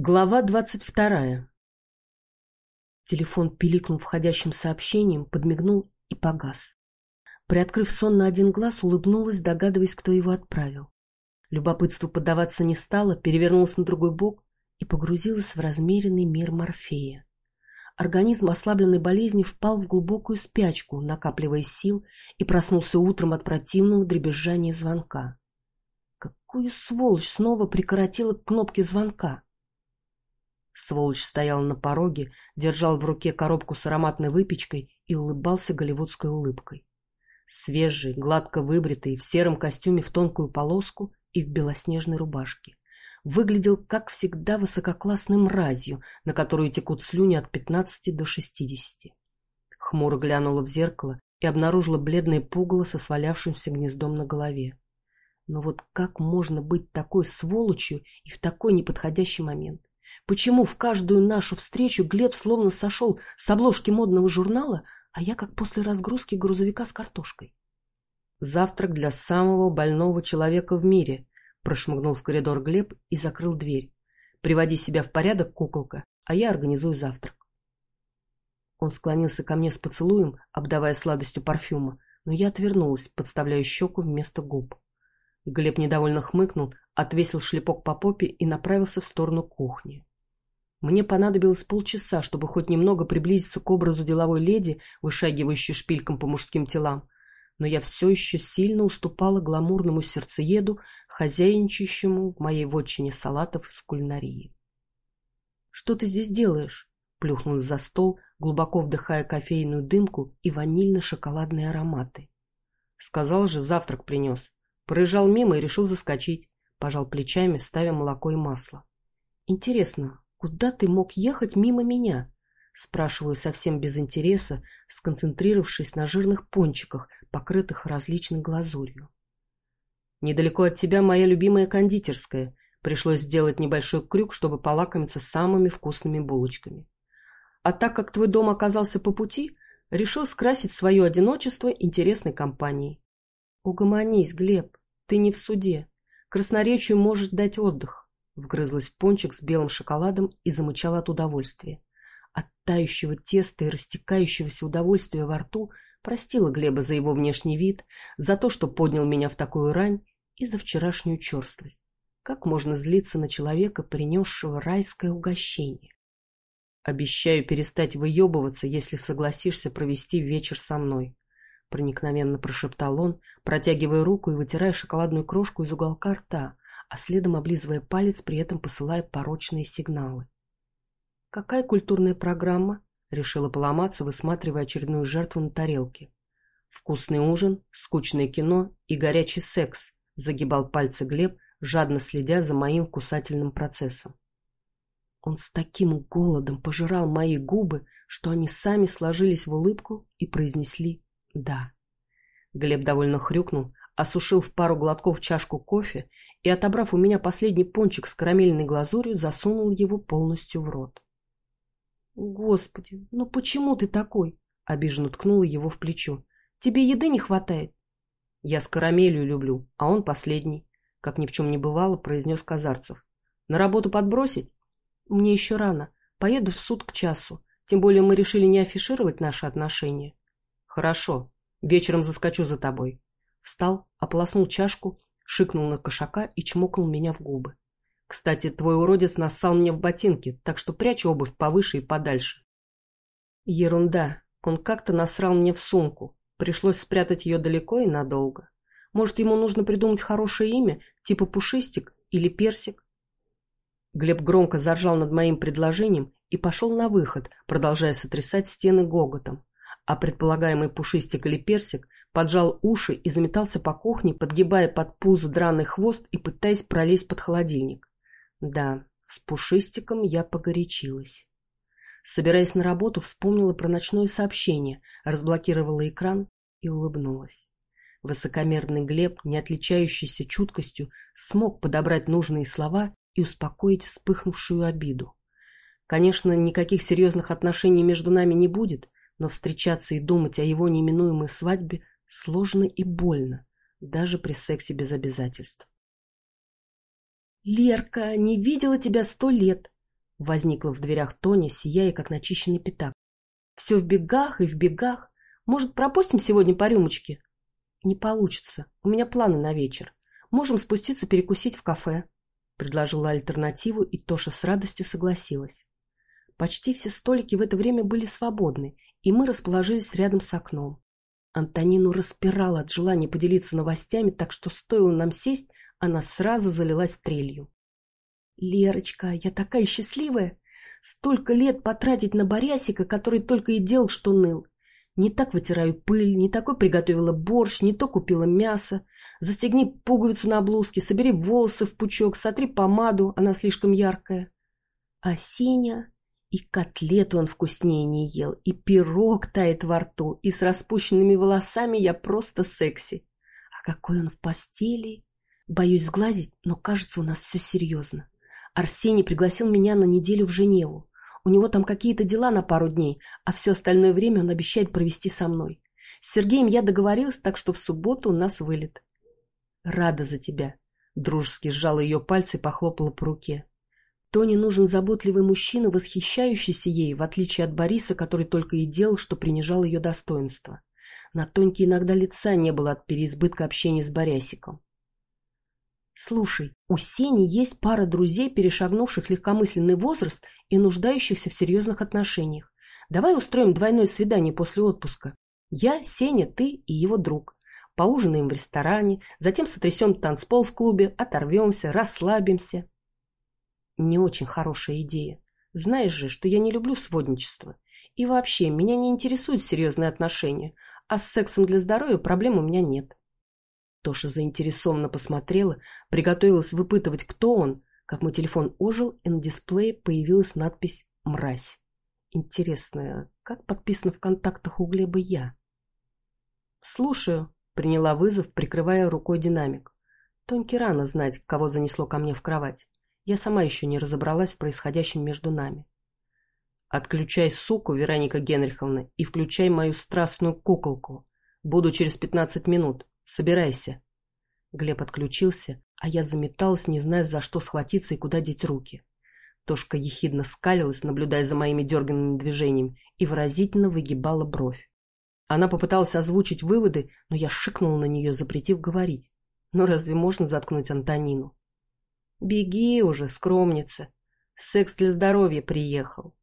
Глава двадцать вторая. Телефон пиликнул входящим сообщением, подмигнул и погас. Приоткрыв сон на один глаз, улыбнулась, догадываясь, кто его отправил. Любопытство поддаваться не стало, перевернулась на другой бок и погрузилась в размеренный мир Морфея. Организм, ослабленный болезнью, впал в глубокую спячку, накапливая сил, и проснулся утром от противного дребезжания звонка. Какую сволочь снова прикоротила к кнопке звонка? Сволочь стоял на пороге, держал в руке коробку с ароматной выпечкой и улыбался голливудской улыбкой. Свежий, гладко выбритый, в сером костюме в тонкую полоску и в белоснежной рубашке. Выглядел, как всегда, высококлассным мразью, на которую текут слюни от пятнадцати до шестидесяти. Хмуро глянула в зеркало и обнаружила бледное пугало со свалявшимся гнездом на голове. Но вот как можно быть такой сволочью и в такой неподходящий момент? Почему в каждую нашу встречу Глеб словно сошел с обложки модного журнала, а я как после разгрузки грузовика с картошкой? «Завтрак для самого больного человека в мире», — прошмыгнул в коридор Глеб и закрыл дверь. «Приводи себя в порядок, куколка, а я организую завтрак». Он склонился ко мне с поцелуем, обдавая сладостью парфюма, но я отвернулась, подставляя щеку вместо губ. Глеб недовольно хмыкнул, отвесил шлепок по попе и направился в сторону кухни. Мне понадобилось полчаса, чтобы хоть немного приблизиться к образу деловой леди, вышагивающей шпильком по мужским телам, но я все еще сильно уступала гламурному сердцееду, хозяйничающему в моей вотчине салатов из кулинарии. «Что ты здесь делаешь?» — плюхнулась за стол, глубоко вдыхая кофейную дымку и ванильно-шоколадные ароматы. «Сказал же, завтрак принес. Проезжал мимо и решил заскочить», — пожал плечами, ставя молоко и масло. «Интересно, «Куда ты мог ехать мимо меня?» Спрашиваю совсем без интереса, сконцентрировавшись на жирных пончиках, покрытых различной глазурью. «Недалеко от тебя моя любимая кондитерская. Пришлось сделать небольшой крюк, чтобы полакомиться самыми вкусными булочками. А так как твой дом оказался по пути, решил скрасить свое одиночество интересной компанией. Угомонись, Глеб, ты не в суде. Красноречию можешь дать отдых. Вгрызлась в пончик с белым шоколадом и замычала от удовольствия. От тающего теста и растекающегося удовольствия во рту простила Глеба за его внешний вид, за то, что поднял меня в такую рань и за вчерашнюю черствость. Как можно злиться на человека, принесшего райское угощение? Обещаю перестать выебываться, если согласишься провести вечер со мной. Проникновенно прошептал он, протягивая руку и вытирая шоколадную крошку из уголка рта, а следом облизывая палец, при этом посылая порочные сигналы. «Какая культурная программа?» — решила поломаться, высматривая очередную жертву на тарелке. «Вкусный ужин, скучное кино и горячий секс», — загибал пальцы Глеб, жадно следя за моим кусательным процессом. Он с таким голодом пожирал мои губы, что они сами сложились в улыбку и произнесли «да». Глеб довольно хрюкнул, осушил в пару глотков чашку кофе и, отобрав у меня последний пончик с карамельной глазурью, засунул его полностью в рот. «Господи, ну почему ты такой?» — обиженно ткнула его в плечо. «Тебе еды не хватает?» «Я с карамелью люблю, а он последний», — как ни в чем не бывало, произнес Казарцев. «На работу подбросить?» «Мне еще рано. Поеду в суд к часу. Тем более мы решили не афишировать наши отношения». «Хорошо. Вечером заскочу за тобой». Встал, ополоснул чашку шикнул на кошака и чмокнул меня в губы. «Кстати, твой уродец нассал мне в ботинки, так что прячь обувь повыше и подальше». «Ерунда. Он как-то насрал мне в сумку. Пришлось спрятать ее далеко и надолго. Может, ему нужно придумать хорошее имя, типа Пушистик или Персик?» Глеб громко заржал над моим предложением и пошел на выход, продолжая сотрясать стены гоготом. А предполагаемый Пушистик или Персик поджал уши и заметался по кухне, подгибая под пузо драный хвост и пытаясь пролезть под холодильник. Да, с пушистиком я погорячилась. Собираясь на работу, вспомнила про ночное сообщение, разблокировала экран и улыбнулась. Высокомерный Глеб, не отличающийся чуткостью, смог подобрать нужные слова и успокоить вспыхнувшую обиду. Конечно, никаких серьезных отношений между нами не будет, но встречаться и думать о его неминуемой свадьбе Сложно и больно, даже при сексе без обязательств. «Лерка, не видела тебя сто лет!» Возникла в дверях Тоня, сияя, как начищенный пятак. Все в бегах и в бегах. Может, пропустим сегодня по рюмочке? Не получится. У меня планы на вечер. Можем спуститься перекусить в кафе. Предложила альтернативу, и Тоша с радостью согласилась. Почти все столики в это время были свободны, и мы расположились рядом с окном. Антонину распирала от желания поделиться новостями, так что стоило нам сесть, она сразу залилась трелью. «Лерочка, я такая счастливая! Столько лет потратить на Борясика, который только и делал, что ныл. Не так вытираю пыль, не такой приготовила борщ, не то купила мясо. Застегни пуговицу на блузке, собери волосы в пучок, сотри помаду, она слишком яркая. А Сеня... И котлету он вкуснее не ел, и пирог тает во рту, и с распущенными волосами я просто секси. А какой он в постели! Боюсь сглазить, но кажется, у нас все серьезно. Арсений пригласил меня на неделю в Женеву. У него там какие-то дела на пару дней, а все остальное время он обещает провести со мной. С Сергеем я договорилась, так что в субботу у нас вылет. Рада за тебя. Дружески сжала ее пальцы и похлопала по руке. Тоне нужен заботливый мужчина, восхищающийся ей, в отличие от Бориса, который только и делал, что принижал ее достоинство. На Тоньке иногда лица не было от переизбытка общения с Борясиком. «Слушай, у Сени есть пара друзей, перешагнувших легкомысленный возраст и нуждающихся в серьезных отношениях. Давай устроим двойное свидание после отпуска. Я, Сеня, ты и его друг. Поужинаем в ресторане, затем сотрясем танцпол в клубе, оторвемся, расслабимся». Не очень хорошая идея. Знаешь же, что я не люблю сводничество. И вообще, меня не интересуют серьезные отношения, а с сексом для здоровья проблем у меня нет. Тоша заинтересованно посмотрела, приготовилась выпытывать, кто он, как мой телефон ожил, и на дисплее появилась надпись «Мразь». Интересно, как подписано в контактах у Глеба я? «Слушаю», — приняла вызов, прикрывая рукой динамик. Тоньке рано знать, кого занесло ко мне в кровать. Я сама еще не разобралась в происходящем между нами. Отключай суку, Вероника Генриховна, и включай мою страстную куколку. Буду через пятнадцать минут. Собирайся. Глеб отключился, а я заметалась, не зная, за что схватиться и куда деть руки. Тошка ехидно скалилась, наблюдая за моими дерганными движениями, и выразительно выгибала бровь. Она попыталась озвучить выводы, но я шикнула на нее, запретив говорить. Но разве можно заткнуть Антонину? «Беги уже, скромница. Секс для здоровья приехал».